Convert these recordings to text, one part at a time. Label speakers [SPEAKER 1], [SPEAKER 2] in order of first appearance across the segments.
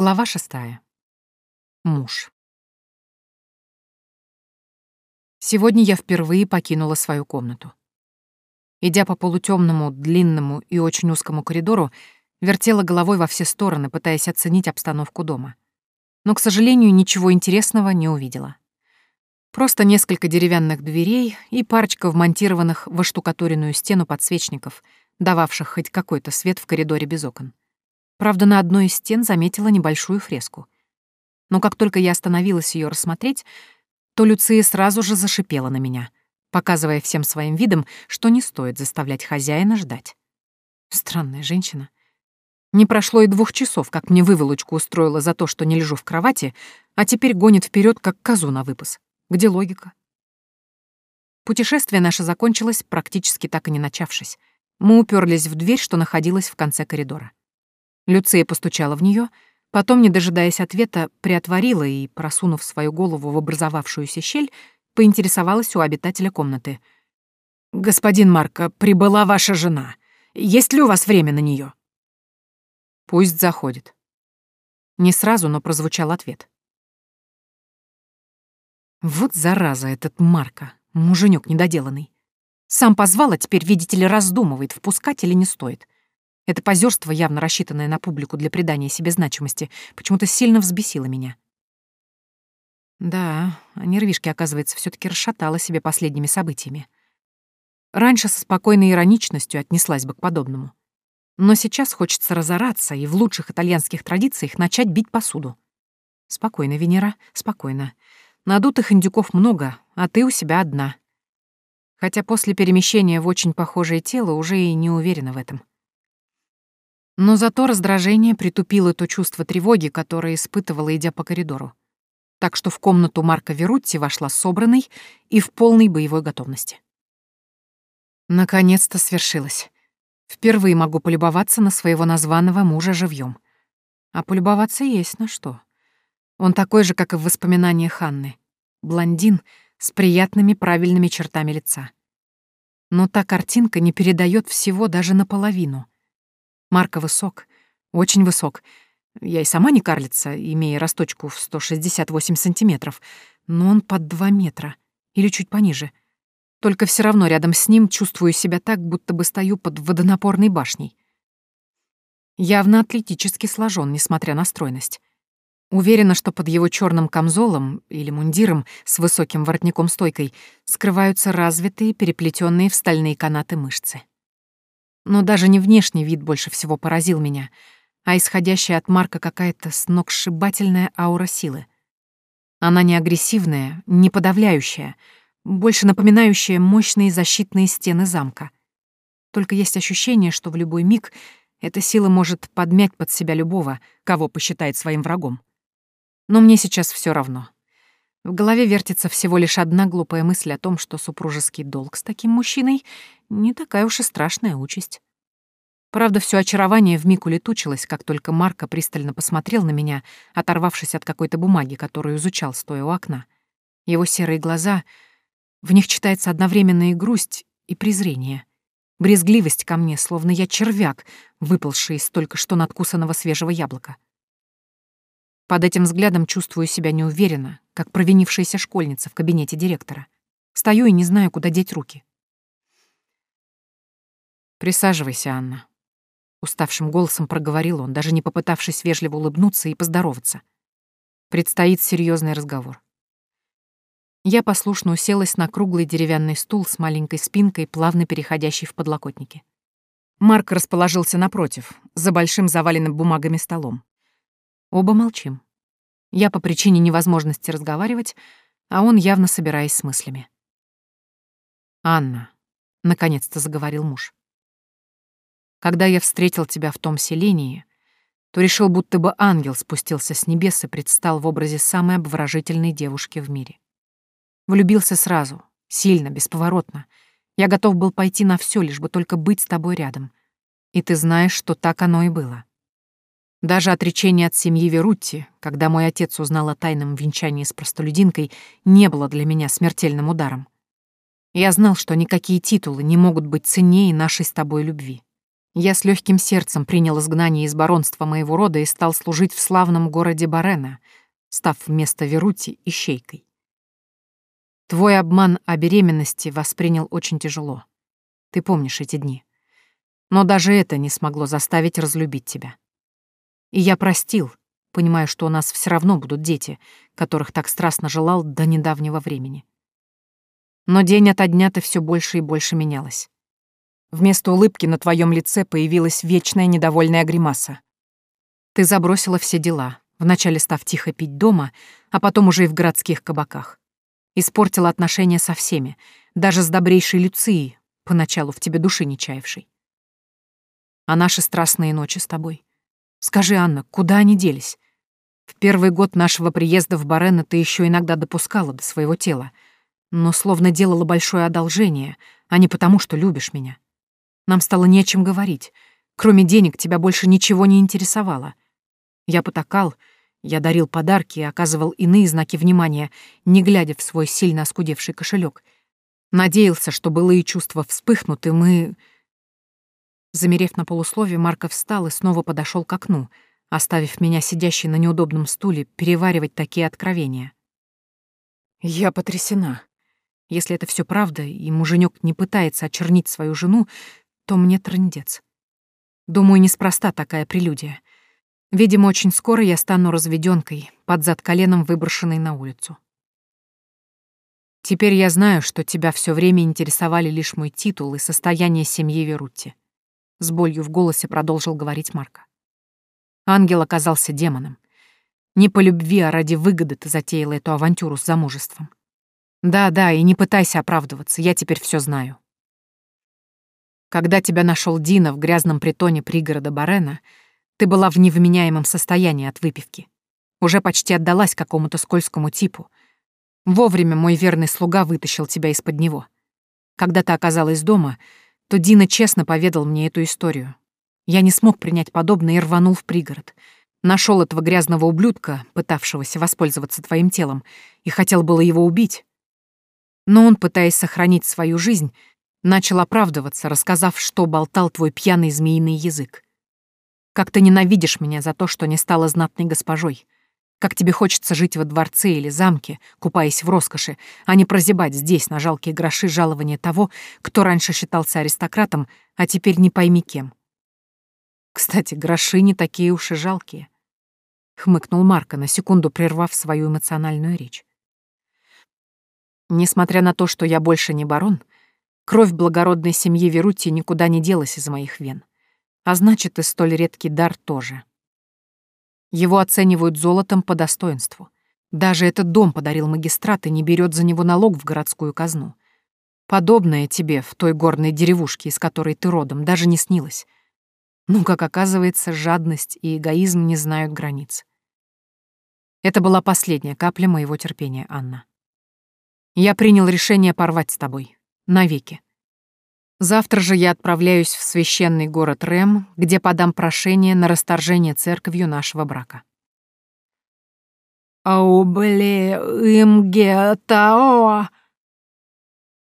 [SPEAKER 1] Глава шестая. Муж. Сегодня я впервые покинула свою комнату. Идя по полутемному, длинному и очень узкому коридору, вертела головой во все стороны, пытаясь оценить обстановку дома. Но, к сожалению, ничего интересного не увидела. Просто несколько деревянных дверей и парочка вмонтированных в оштукатуренную стену подсвечников, дававших хоть какой-то свет в коридоре без окон. Правда, на одной из стен заметила небольшую фреску. Но как только я остановилась ее рассмотреть, то Люция сразу же зашипела на меня, показывая всем своим видом, что не стоит заставлять хозяина ждать. Странная женщина. Не прошло и двух часов, как мне выволочку устроила за то, что не лежу в кровати, а теперь гонит вперед, как козу на выпас. Где логика? Путешествие наше закончилось, практически так и не начавшись. Мы уперлись в дверь, что находилась в конце коридора. Люция постучала в нее, потом, не дожидаясь ответа, приотворила и, просунув свою голову в образовавшуюся щель, поинтересовалась у обитателя комнаты. «Господин Марко, прибыла ваша жена. Есть ли у вас время на нее? «Пусть заходит». Не сразу, но прозвучал ответ. Вот зараза этот Марко, муженек недоделанный. Сам позвал, а теперь, видите ли, раздумывает, впускать или не стоит. Это позерство, явно рассчитанное на публику для придания себе значимости, почему-то сильно взбесило меня. Да, а нервишки, оказывается, все таки расшатала себе последними событиями. Раньше со спокойной ироничностью отнеслась бы к подобному. Но сейчас хочется разораться и в лучших итальянских традициях начать бить посуду. Спокойно, Венера, спокойно. Надутых индюков много, а ты у себя одна. Хотя после перемещения в очень похожее тело уже и не уверена в этом. Но зато раздражение притупило то чувство тревоги, которое испытывала, идя по коридору. Так что в комнату Марка Верутти вошла собранной и в полной боевой готовности. Наконец-то свершилось. Впервые могу полюбоваться на своего названного мужа живьем. А полюбоваться есть на что. Он такой же, как и в воспоминаниях Ханны. Блондин с приятными правильными чертами лица. Но та картинка не передает всего даже наполовину — Марка высок, очень высок. Я и сама не карлица, имея росточку в 168 сантиметров, но он под 2 метра или чуть пониже. Только все равно рядом с ним чувствую себя так, будто бы стою под водонапорной башней. Явно атлетически сложен, несмотря на стройность. Уверена, что под его черным камзолом или мундиром с высоким воротником-стойкой скрываются развитые, переплетенные в стальные канаты мышцы. Но даже не внешний вид больше всего поразил меня, а исходящая от Марка какая-то сногсшибательная аура силы. Она не агрессивная, не подавляющая, больше напоминающая мощные защитные стены замка. Только есть ощущение, что в любой миг эта сила может подмять под себя любого, кого посчитает своим врагом. Но мне сейчас все равно. В голове вертится всего лишь одна глупая мысль о том, что супружеский долг с таким мужчиной — не такая уж и страшная участь. Правда, все очарование вмиг улетучилось, как только Марко пристально посмотрел на меня, оторвавшись от какой-то бумаги, которую изучал, стоя у окна. Его серые глаза... В них читается одновременно и грусть, и презрение. Брезгливость ко мне, словно я червяк, выпалший из только что надкусанного свежего яблока. Под этим взглядом чувствую себя неуверенно, как провинившаяся школьница в кабинете директора. Стою и не знаю, куда деть руки. «Присаживайся, Анна», — уставшим голосом проговорил он, даже не попытавшись вежливо улыбнуться и поздороваться. «Предстоит серьезный разговор». Я послушно уселась на круглый деревянный стул с маленькой спинкой, плавно переходящей в подлокотники. Марк расположился напротив, за большим заваленным бумагами столом. Оба молчим. Я по причине невозможности разговаривать, а он явно собираясь с мыслями. «Анна», — наконец-то заговорил муж, — «когда я встретил тебя в том селении, то решил, будто бы ангел спустился с небес и предстал в образе самой обворожительной девушки в мире. Влюбился сразу, сильно, бесповоротно. Я готов был пойти на все, лишь бы только быть с тобой рядом. И ты знаешь, что так оно и было. Даже отречение от семьи Верутти, когда мой отец узнал о тайном венчании с простолюдинкой, не было для меня смертельным ударом. Я знал, что никакие титулы не могут быть ценнее нашей с тобой любви. Я с легким сердцем принял изгнание из баронства моего рода и стал служить в славном городе Барена, став вместо Верути ищейкой. Твой обман о беременности воспринял очень тяжело. Ты помнишь эти дни. Но даже это не смогло заставить разлюбить тебя. И я простил, понимая, что у нас все равно будут дети, которых так страстно желал до недавнего времени. Но день ото дня ты все больше и больше менялась. Вместо улыбки на твоем лице появилась вечная недовольная гримаса. Ты забросила все дела, вначале став тихо пить дома, а потом уже и в городских кабаках. Испортила отношения со всеми, даже с добрейшей Люцией, поначалу в тебе души не чаявшей. А наши страстные ночи с тобой? Скажи, Анна, куда они делись? В первый год нашего приезда в Барена ты еще иногда допускала до своего тела, но словно делала большое одолжение, а не потому, что любишь меня. Нам стало не о чем говорить. Кроме денег тебя больше ничего не интересовало. Я потакал, я дарил подарки и оказывал иные знаки внимания, не глядя в свой сильно оскудевший кошелек. Надеялся, что былые чувства вспыхнут, и мы... Замерев на полуслове, Марков встал и снова подошел к окну, оставив меня сидящей на неудобном стуле переваривать такие откровения. Я потрясена. Если это все правда, и муженек не пытается очернить свою жену, то мне трындец. Думаю, неспроста такая прелюдия. Видимо, очень скоро я стану разведенкой, под зад коленом выброшенной на улицу. Теперь я знаю, что тебя все время интересовали лишь мой титул и состояние семьи Верутти. С болью в голосе продолжил говорить Марка. Ангел оказался демоном. Не по любви, а ради выгоды ты затеяла эту авантюру с замужеством. Да-да, и не пытайся оправдываться, я теперь все знаю. Когда тебя нашел Дина в грязном притоне пригорода Барена, ты была в невменяемом состоянии от выпивки. Уже почти отдалась какому-то скользкому типу. Вовремя мой верный слуга вытащил тебя из-под него. Когда ты оказалась дома, то Дина честно поведал мне эту историю. Я не смог принять подобное и рванул в пригород. Нашел этого грязного ублюдка, пытавшегося воспользоваться твоим телом, и хотел было его убить. Но он, пытаясь сохранить свою жизнь, Начал оправдываться, рассказав, что болтал твой пьяный змеиный язык. Как ты ненавидишь меня за то, что не стала знатной госпожой. Как тебе хочется жить во дворце или замке, купаясь в роскоши, а не прозябать здесь на жалкие гроши жалования того, кто раньше считался аристократом, а теперь не пойми кем. Кстати, гроши не такие уж и жалкие. Хмыкнул Марко, на секунду прервав свою эмоциональную речь. Несмотря на то, что я больше не барон, Кровь благородной семьи Верути никуда не делась из моих вен. А значит, и столь редкий дар тоже. Его оценивают золотом по достоинству. Даже этот дом подарил магистрат и не берет за него налог в городскую казну. Подобное тебе в той горной деревушке, из которой ты родом, даже не снилось. Ну, как оказывается, жадность и эгоизм не знают границ. Это была последняя капля моего терпения, Анна. Я принял решение порвать с тобой, навеки. Завтра же я отправляюсь в священный город Рэм, где подам прошение на расторжение церковью нашего брака. «Аубле имгетао!»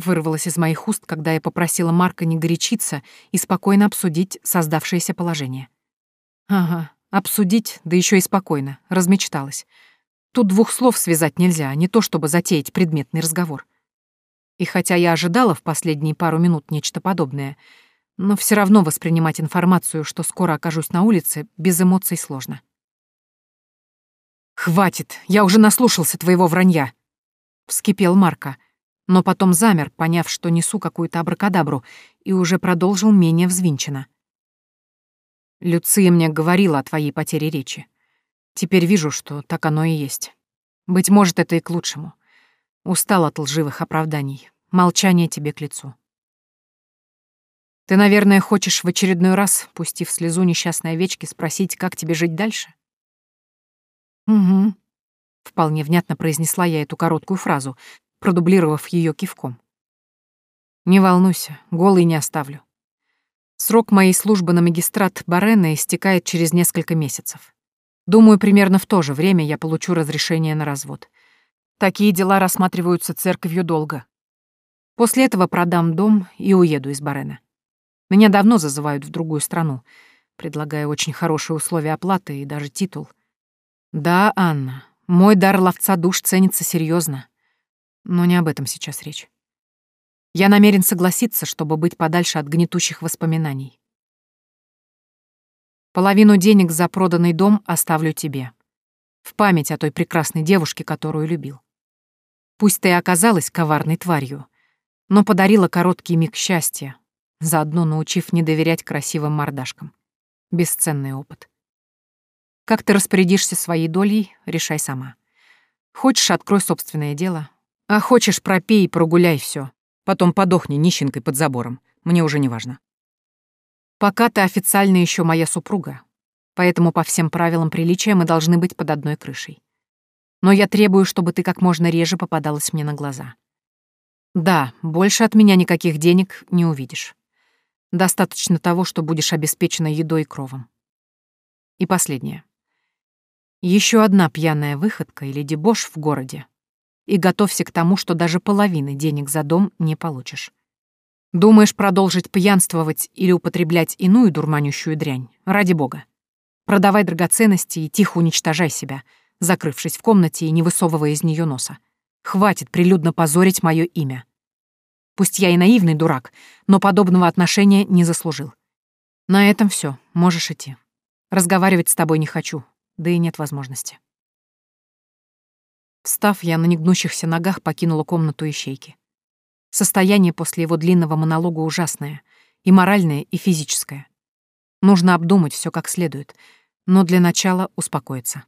[SPEAKER 1] вырвалось из моих уст, когда я попросила Марка не горячиться и спокойно обсудить создавшееся положение. Ага, обсудить, да еще и спокойно, размечталась. Тут двух слов связать нельзя, не то чтобы затеять предметный разговор. И хотя я ожидала в последние пару минут нечто подобное, но все равно воспринимать информацию, что скоро окажусь на улице, без эмоций сложно. «Хватит, я уже наслушался твоего вранья!» — вскипел Марка, но потом замер, поняв, что несу какую-то абракадабру, и уже продолжил менее взвинченно. «Люция мне говорила о твоей потере речи. Теперь вижу, что так оно и есть. Быть может, это и к лучшему. Устал от лживых оправданий. Молчание тебе к лицу. Ты, наверное, хочешь в очередной раз, пустив слезу несчастной овечки, спросить, как тебе жить дальше? Угу. Вполне внятно произнесла я эту короткую фразу, продублировав ее кивком. Не волнуйся, голый не оставлю. Срок моей службы на магистрат Барена истекает через несколько месяцев. Думаю, примерно в то же время я получу разрешение на развод. Такие дела рассматриваются церковью долго. После этого продам дом и уеду из Барена. Меня давно зазывают в другую страну, предлагая очень хорошие условия оплаты и даже титул. Да, Анна, мой дар ловца душ ценится серьезно, но не об этом сейчас речь. Я намерен согласиться, чтобы быть подальше от гнетущих воспоминаний. Половину денег за проданный дом оставлю тебе. В память о той прекрасной девушке, которую любил. Пусть ты и оказалась коварной тварью, но подарила короткий миг счастья, заодно научив не доверять красивым мордашкам. Бесценный опыт. Как ты распорядишься своей долей, решай сама. Хочешь, открой собственное дело, а хочешь, пропей и прогуляй все. Потом подохни нищенкой под забором. Мне уже не важно. Пока ты официально еще моя супруга, поэтому по всем правилам приличия мы должны быть под одной крышей. Но я требую, чтобы ты как можно реже попадалась мне на глаза. Да, больше от меня никаких денег не увидишь. Достаточно того, что будешь обеспечена едой и кровом. И последнее. Еще одна пьяная выходка или дебош в городе. И готовься к тому, что даже половины денег за дом не получишь. Думаешь продолжить пьянствовать или употреблять иную дурманящую дрянь? Ради бога. Продавай драгоценности и тихо уничтожай себя, закрывшись в комнате и не высовывая из нее носа. Хватит прилюдно позорить мое имя. Пусть я и наивный дурак, но подобного отношения не заслужил. На этом все, можешь идти. Разговаривать с тобой не хочу, да и нет возможности. Встав, я на негнущихся ногах покинула комнату ищейки. Состояние после его длинного монолога ужасное, и моральное, и физическое. Нужно обдумать все как следует, но для начала успокоиться.